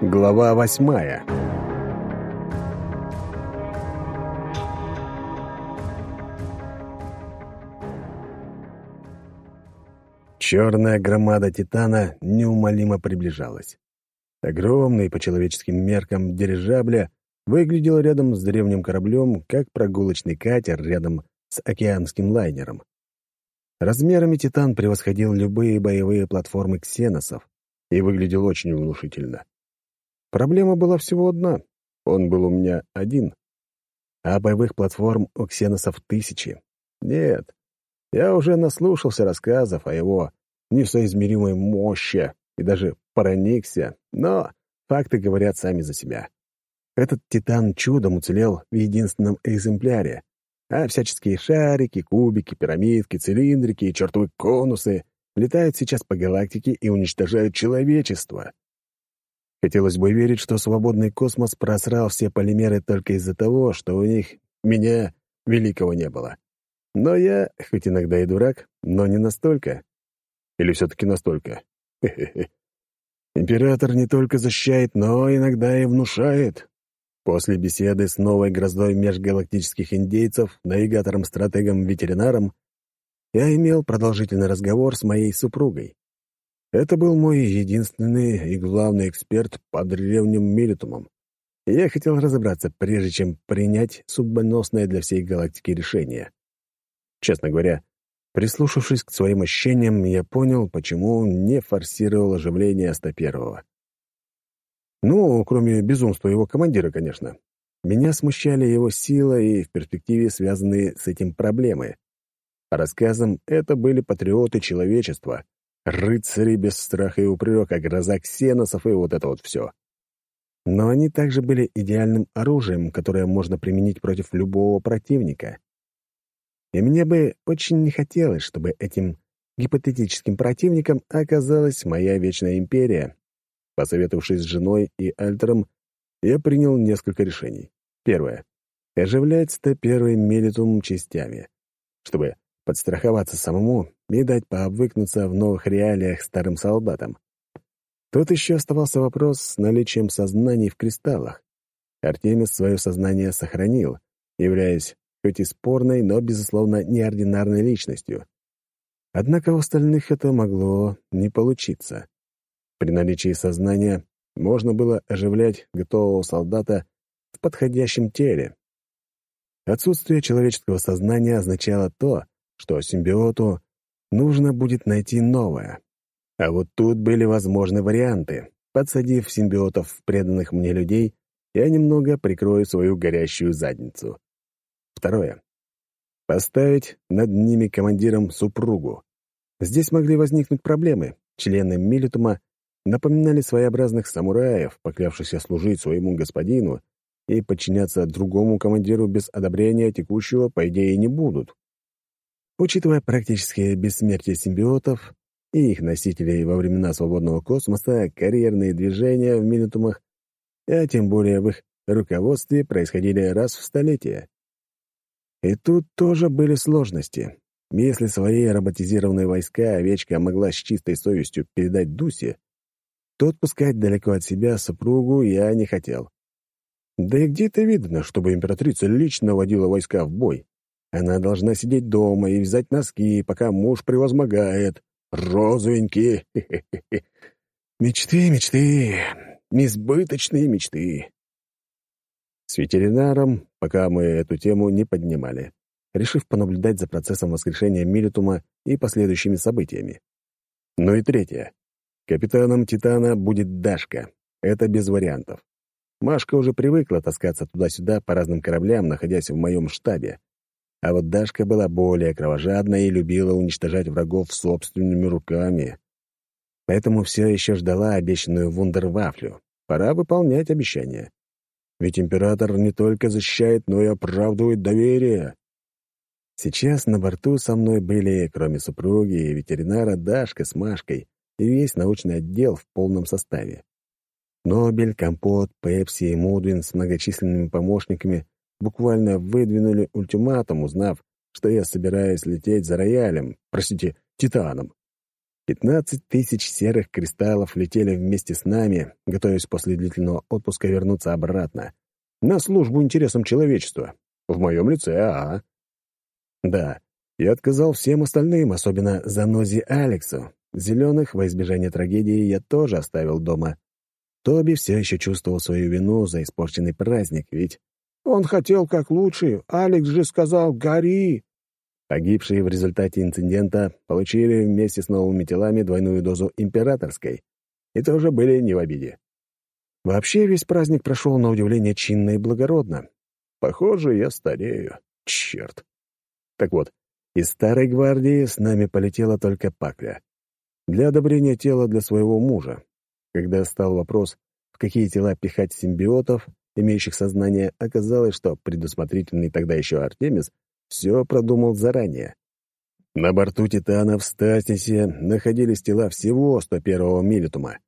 Глава восьмая Черная громада Титана неумолимо приближалась. Огромный по человеческим меркам дирижабля выглядел рядом с древним кораблем, как прогулочный катер рядом с океанским лайнером. Размерами «Титан» превосходил любые боевые платформы ксеносов и выглядел очень внушительно. Проблема была всего одна — он был у меня один. А боевых платформ у ксеносов тысячи. Нет, я уже наслушался рассказов о его несоизмеримой мощи и даже проникся, но факты говорят сами за себя. Этот «Титан» чудом уцелел в единственном экземпляре, а всяческие шарики, кубики, пирамидки, цилиндрики и чертовы конусы летают сейчас по галактике и уничтожают человечество. Хотелось бы верить, что свободный космос просрал все полимеры только из-за того, что у них меня великого не было. Но я, хоть иногда и дурак, но не настолько. Или все-таки настолько? Император не только защищает, но иногда и внушает. После беседы с новой гроздой межгалактических индейцев, навигатором-стратегом-ветеринаром, я имел продолжительный разговор с моей супругой. Это был мой единственный и главный эксперт по древним милитумам. я хотел разобраться, прежде чем принять судьбоносное для всей галактики решение. Честно говоря, прислушавшись к своим ощущениям, я понял, почему не форсировал оживление 101-го. Ну, кроме безумства его командира, конечно. Меня смущали его сила и в перспективе связанные с этим проблемы. По рассказам, это были патриоты человечества, рыцари без страха и упрека, гроза ксеносов и вот это вот все. Но они также были идеальным оружием, которое можно применить против любого противника. И мне бы очень не хотелось, чтобы этим гипотетическим противником оказалась моя Вечная Империя, Посоветовавшись с женой и Альтером, я принял несколько решений. Первое. Оживлять 101 мелитум частями, чтобы подстраховаться самому и дать пообвыкнуться в новых реалиях старым солдатам. Тут еще оставался вопрос с наличием сознаний в кристаллах. Артемис свое сознание сохранил, являясь хоть и спорной, но, безусловно, неординарной личностью. Однако у остальных это могло не получиться. При наличии сознания можно было оживлять готового солдата в подходящем теле. Отсутствие человеческого сознания означало то, что симбиоту нужно будет найти новое. А вот тут были возможны варианты. Подсадив симбиотов в преданных мне людей, я немного прикрою свою горящую задницу. Второе. Поставить над ними командиром супругу. Здесь могли возникнуть проблемы. Члены Милитума напоминали своеобразных самураев, поклявшихся служить своему господину и подчиняться другому командиру без одобрения текущего, по идее, не будут. Учитывая практическое бессмертие симбиотов и их носителей во времена свободного космоса, карьерные движения в минутумах, а тем более в их руководстве, происходили раз в столетие. И тут тоже были сложности. Если свои роботизированные войска овечка могла с чистой совестью передать Дусе, то отпускать далеко от себя супругу я не хотел. Да и где-то видно, чтобы императрица лично водила войска в бой. Она должна сидеть дома и вязать носки, пока муж превозмогает. Розовенькие. Мечты, мечты, несбыточные мечты. С ветеринаром, пока мы эту тему не поднимали, решив понаблюдать за процессом воскрешения Милитума и последующими событиями. Ну и третье. Капитаном «Титана» будет Дашка. Это без вариантов. Машка уже привыкла таскаться туда-сюда по разным кораблям, находясь в моем штабе. А вот Дашка была более кровожадна и любила уничтожать врагов собственными руками. Поэтому все еще ждала обещанную вундервафлю. Пора выполнять обещание. Ведь император не только защищает, но и оправдывает доверие. Сейчас на борту со мной были, кроме супруги и ветеринара, Дашка с Машкой, и весь научный отдел в полном составе. Нобель, Компот, Пепси и Мудвин с многочисленными помощниками буквально выдвинули ультиматум, узнав, что я собираюсь лететь за роялем, простите, Титаном. Пятнадцать тысяч серых кристаллов летели вместе с нами, готовясь после длительного отпуска вернуться обратно. На службу интересам человечества. В моем лице, а, Да, я отказал всем остальным, особенно Занозе Алексу. Зеленых, во избежание трагедии, я тоже оставил дома. Тоби все еще чувствовал свою вину за испорченный праздник, ведь он хотел как лучше. Алекс же сказал «Гори!» Погибшие в результате инцидента получили вместе с новыми телами двойную дозу императорской. И тоже были не в обиде. Вообще весь праздник прошел на удивление чинно и благородно. Похоже, я старею. Черт. Так вот, из старой гвардии с нами полетела только пакля. Для одобрения тела для своего мужа. Когда стал вопрос, в какие тела пихать симбиотов, имеющих сознание, оказалось, что предусмотрительный тогда еще Артемис все продумал заранее. На борту «Титана» в Статисе находились тела всего 101-го милитума.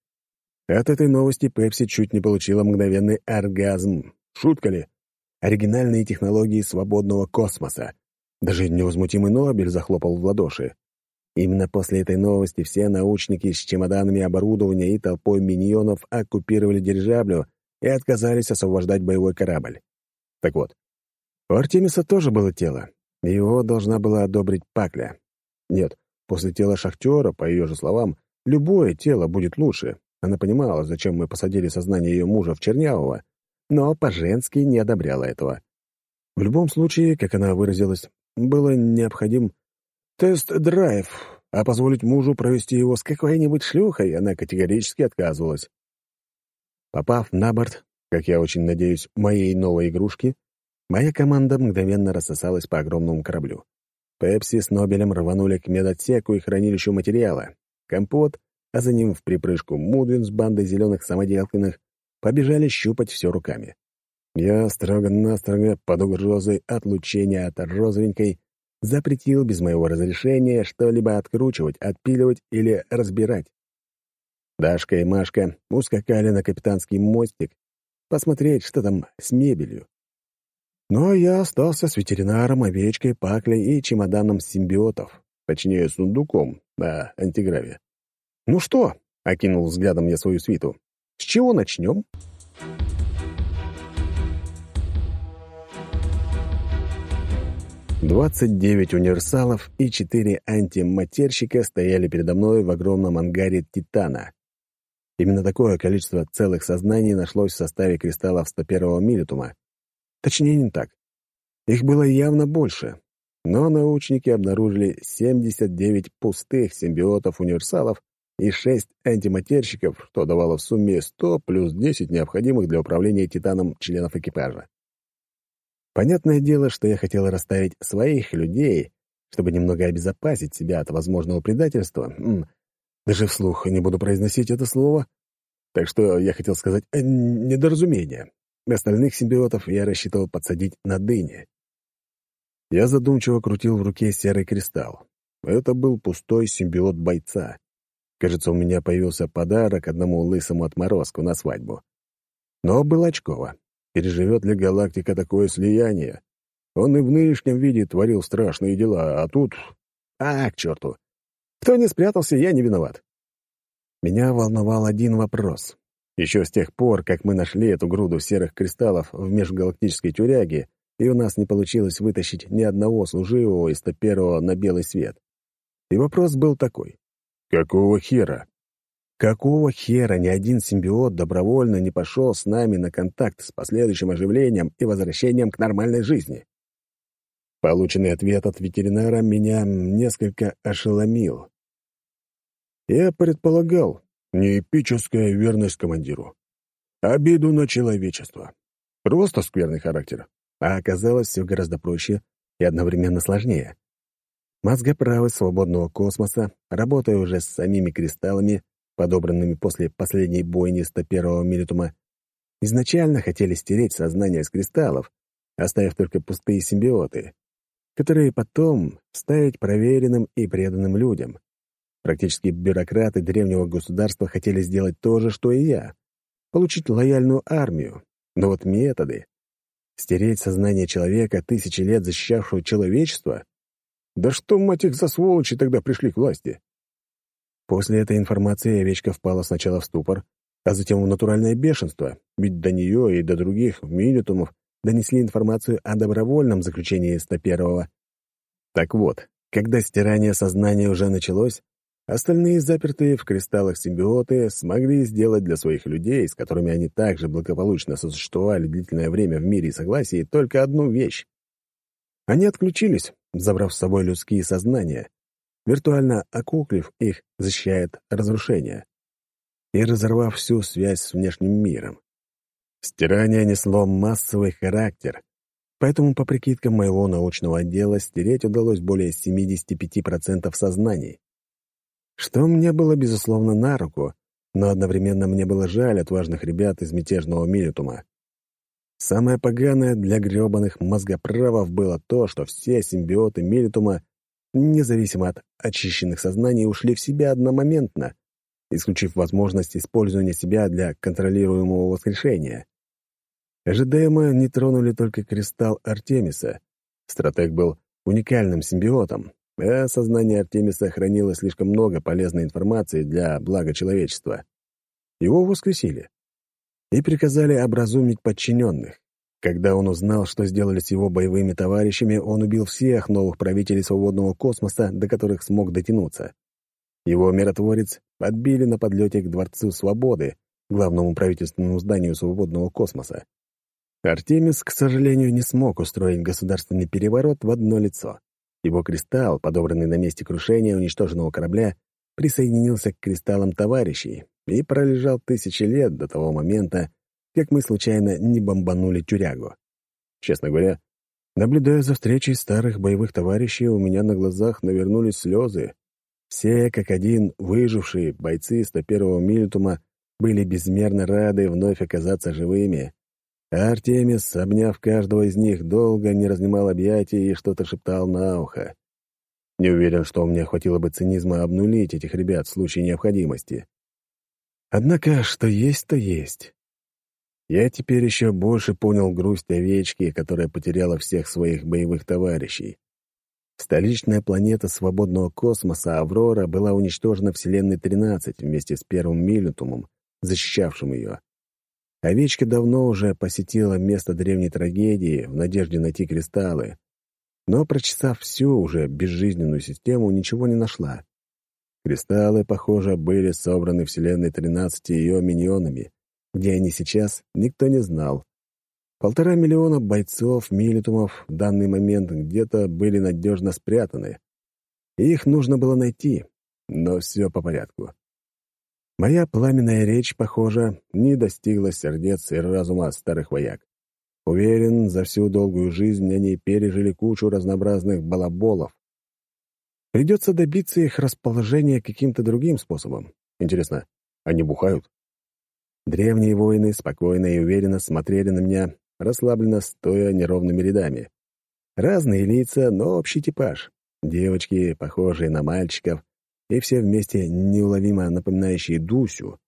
От этой новости Пепси чуть не получила мгновенный оргазм. Шутка ли? Оригинальные технологии свободного космоса. Даже невозмутимый Нобель захлопал в ладоши. Именно после этой новости все научники с чемоданами оборудования и толпой миньонов оккупировали дирижаблю и отказались освобождать боевой корабль. Так вот, у Артемиса тоже было тело. Его должна была одобрить Пакля. Нет, после тела шахтера, по ее же словам, любое тело будет лучше. Она понимала, зачем мы посадили сознание ее мужа в Чернявого, но по-женски не одобряла этого. В любом случае, как она выразилась, было необходим тест-драйв, а позволить мужу провести его с какой-нибудь шлюхой она категорически отказывалась. Попав на борт, как я очень надеюсь, моей новой игрушки, Моя команда мгновенно рассосалась по огромному кораблю. Пепси с Нобелем рванули к медотсеку и хранилищу материала. Компот, а за ним в припрыжку Мудвин с бандой зеленых самоделкиных побежали щупать все руками. Я строго-настрого под угрозой отлучения от розовенькой запретил без моего разрешения что-либо откручивать, отпиливать или разбирать. Дашка и Машка ускакали на капитанский мостик посмотреть, что там с мебелью. Но я остался с ветеринаром, овечкой, паклей и чемоданом симбиотов, точнее, сундуком на антиграве. «Ну что?» — окинул взглядом я свою свиту. «С чего начнем?» Двадцать девять универсалов и четыре антиматерщика стояли передо мной в огромном ангаре «Титана». Именно такое количество целых сознаний нашлось в составе кристаллов 101-го милитума, Точнее, не так. Их было явно больше. Но научники обнаружили 79 пустых симбиотов-универсалов и 6 антиматерщиков, что давало в сумме 100 плюс 10 необходимых для управления Титаном членов экипажа. Понятное дело, что я хотел расставить своих людей, чтобы немного обезопасить себя от возможного предательства. Даже вслух не буду произносить это слово. Так что я хотел сказать э, недоразумение. Остальных симбиотов я рассчитывал подсадить на дыни. Я задумчиво крутил в руке серый кристалл. Это был пустой симбиот бойца. Кажется, у меня появился подарок одному лысому отморозку на свадьбу. Но был очково. Переживет ли галактика такое слияние? Он и в нынешнем виде творил страшные дела, а тут... А, к черту! Кто не спрятался, я не виноват. Меня волновал один вопрос. Еще с тех пор, как мы нашли эту груду серых кристаллов в межгалактической тюряге, и у нас не получилось вытащить ни одного служивого из 101 на белый свет. И вопрос был такой. Какого хера? Какого хера ни один симбиот добровольно не пошел с нами на контакт с последующим оживлением и возвращением к нормальной жизни? Полученный ответ от ветеринара меня несколько ошеломил. Я предполагал, не эпическая верность командиру. Обиду на человечество. Просто скверный характер. А оказалось все гораздо проще и одновременно сложнее. Мозгоправы свободного космоса, работая уже с самими кристаллами, подобранными после последней бойни 101-го милитума, изначально хотели стереть сознание с кристаллов, оставив только пустые симбиоты, которые потом ставить проверенным и преданным людям. Практически бюрократы древнего государства хотели сделать то же, что и я — получить лояльную армию. Но вот методы... Стереть сознание человека, тысячи лет защищавшего человечество? Да что, мать их, за сволочи тогда пришли к власти? После этой информации овечка впала сначала в ступор, а затем в натуральное бешенство, ведь до нее и до других минитумов донесли информацию о добровольном заключении 101-го. Так вот, когда стирание сознания уже началось, остальные запертые в кристаллах симбиоты смогли сделать для своих людей, с которыми они также благополучно сосуществовали длительное время в мире и согласии, только одну вещь. Они отключились, забрав с собой людские сознания, виртуально окуклив их, защищает разрушение, и разорвав всю связь с внешним миром. Стирание несло массовый характер, поэтому, по прикидкам моего научного отдела, стереть удалось более 75% сознаний. Что мне было, безусловно, на руку, но одновременно мне было жаль отважных ребят из мятежного Милитума. Самое поганое для грёбаных мозгоправов было то, что все симбиоты Милитума, независимо от очищенных сознаний, ушли в себя одномоментно, исключив возможность использования себя для контролируемого воскрешения. Ожидаемо не тронули только кристалл Артемиса. Стратег был уникальным симбиотом, а сознание Артемиса хранило слишком много полезной информации для блага человечества. Его воскресили и приказали образумить подчиненных. Когда он узнал, что сделали с его боевыми товарищами, он убил всех новых правителей свободного космоса, до которых смог дотянуться. Его миротворец подбили на подлете к Дворцу Свободы, главному правительственному зданию свободного космоса. Артемис, к сожалению, не смог устроить государственный переворот в одно лицо. Его кристалл, подобранный на месте крушения уничтоженного корабля, присоединился к кристаллам товарищей и пролежал тысячи лет до того момента, как мы случайно не бомбанули тюрягу. Честно говоря, наблюдая за встречей старых боевых товарищей, у меня на глазах навернулись слезы. Все, как один, выжившие бойцы 101-го Милитума были безмерно рады вновь оказаться живыми, Артемис, обняв каждого из них, долго не разнимал объятий и что-то шептал на ухо. Не уверен, что меня хватило бы цинизма обнулить этих ребят в случае необходимости. Однако, что есть, то есть. Я теперь еще больше понял грусть овечки, которая потеряла всех своих боевых товарищей. Столичная планета свободного космоса Аврора была уничтожена Вселенной 13 вместе с первым Милютумом, защищавшим ее. Овечка давно уже посетила место древней трагедии в надежде найти кристаллы, но, прочесав всю уже безжизненную систему, ничего не нашла. Кристаллы, похоже, были собраны Вселенной 13 ее миньонами. Где они сейчас, никто не знал. Полтора миллиона бойцов, милитумов в данный момент где-то были надежно спрятаны. их нужно было найти, но все по порядку. Моя пламенная речь, похоже, не достигла сердец и разума старых вояк. Уверен, за всю долгую жизнь они пережили кучу разнообразных балаболов. Придется добиться их расположения каким-то другим способом. Интересно, они бухают? Древние воины спокойно и уверенно смотрели на меня, расслабленно стоя неровными рядами. Разные лица, но общий типаж. Девочки, похожие на мальчиков, и все вместе неуловимо напоминающие Дусю.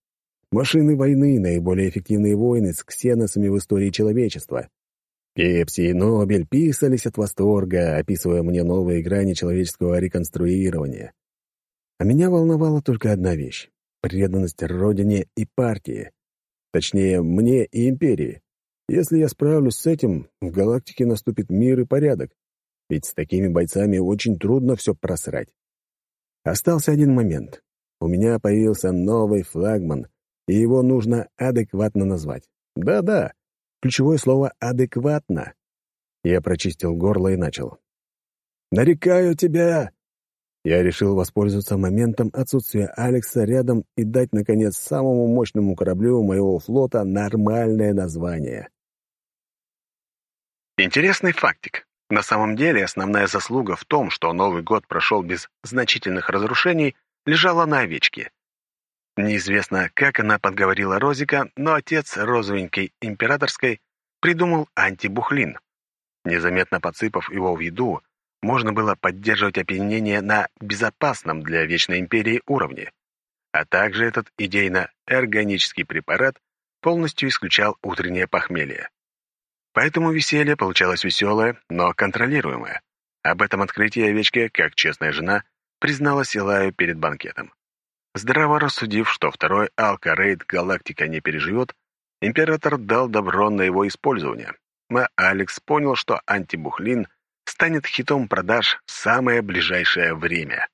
Машины войны — наиболее эффективные войны с ксеносами в истории человечества. Пепси и Нобель писались от восторга, описывая мне новые грани человеческого реконструирования. А меня волновала только одна вещь — преданность Родине и партии. Точнее, мне и империи. Если я справлюсь с этим, в галактике наступит мир и порядок. Ведь с такими бойцами очень трудно все просрать. Остался один момент. У меня появился новый флагман, и его нужно адекватно назвать. Да-да, ключевое слово «адекватно». Я прочистил горло и начал. «Нарекаю тебя!» Я решил воспользоваться моментом отсутствия Алекса рядом и дать, наконец, самому мощному кораблю моего флота нормальное название. Интересный фактик. На самом деле, основная заслуга в том, что Новый год прошел без значительных разрушений, лежала на овечке. Неизвестно, как она подговорила Розика, но отец розовенькой императорской придумал антибухлин. Незаметно подсыпав его в еду, можно было поддерживать опьянение на безопасном для Вечной Империи уровне. А также этот идейно-органический препарат полностью исключал утреннее похмелье. Поэтому веселье получалось веселое, но контролируемое. Об этом открытии овечка, как честная жена, призналась Илаю перед банкетом. Здраво рассудив, что второй алка-рейд галактика не переживет, император дал добро на его использование. А Алекс понял, что антибухлин станет хитом продаж в самое ближайшее время.